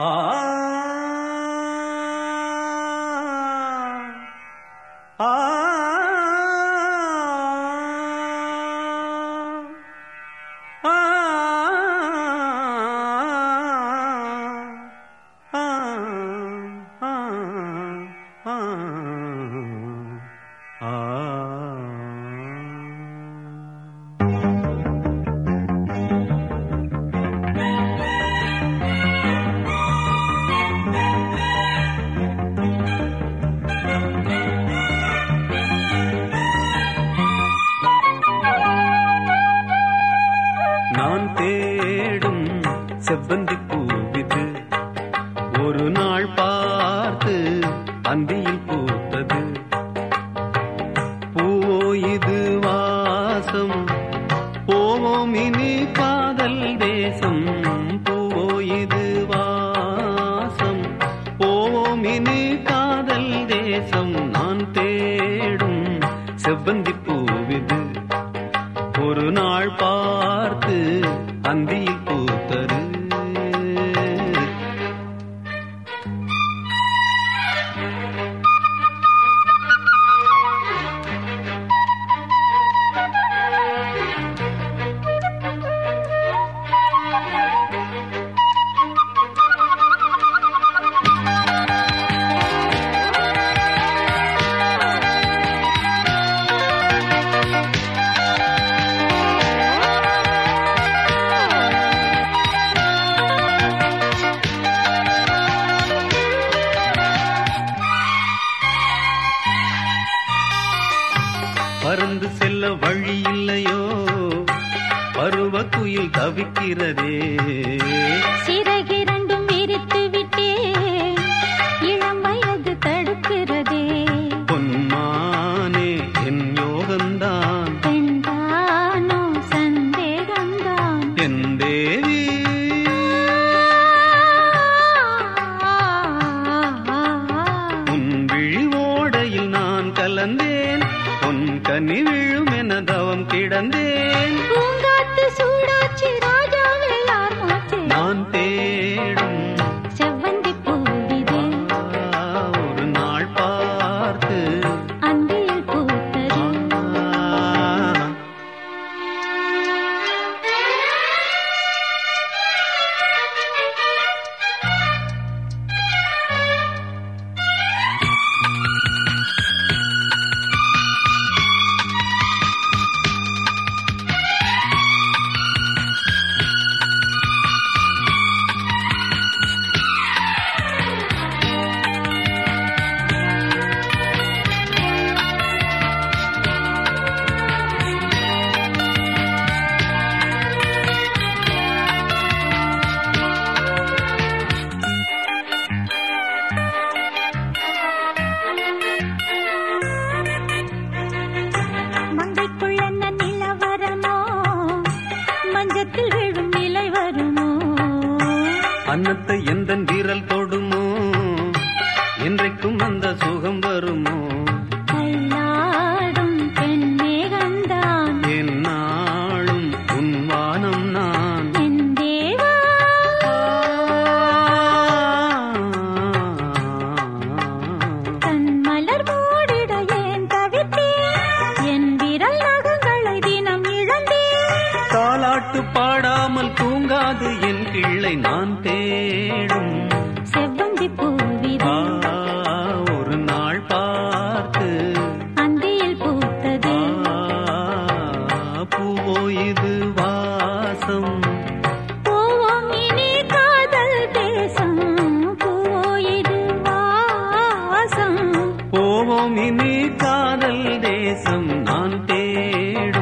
啊。செவ்வந்தி பூவிது. ஒரு நாள் பார்த்து அந்தியில் பூத்தது. பூவோ இது வாசம். போவோம் இனி காதல் தேசம் பூவோ இது வாசம். போவோம் இனி காதல் தேசம் நான் தேடும் செவ்வந்தி பூவிது. ஒரு நாள் பார்த்து அந்தியில் பூ பறந்து செல்ல வழி இல்லையோ? பருவ குயில் தவிக்கிறதே. சிறகிரண்டும் விரித்து விட்டே இளம் வயது தடுக்கிறதே. பொன்மானே என் யோகந்தான் பெண்தானோ சந்தேகம்தான். என் தேவி. உன் விழி ஓடையில் நான் கலந்தேன். கனி விழும் என தவம் கிடந்தேன். பூங்காத்து சூடாச்சி அன்னத்தை எந்த வீரல் தோ தூங்காது என் கிள்ளை நான் தேடும். செவ்வந்தி பூவிதே ஒரு நாள் பார்த்து. அந்தியில் பூத்தது. பூவோ இது வாசம். போவோம் இனி காதல் தேசம். நான் தேடும்.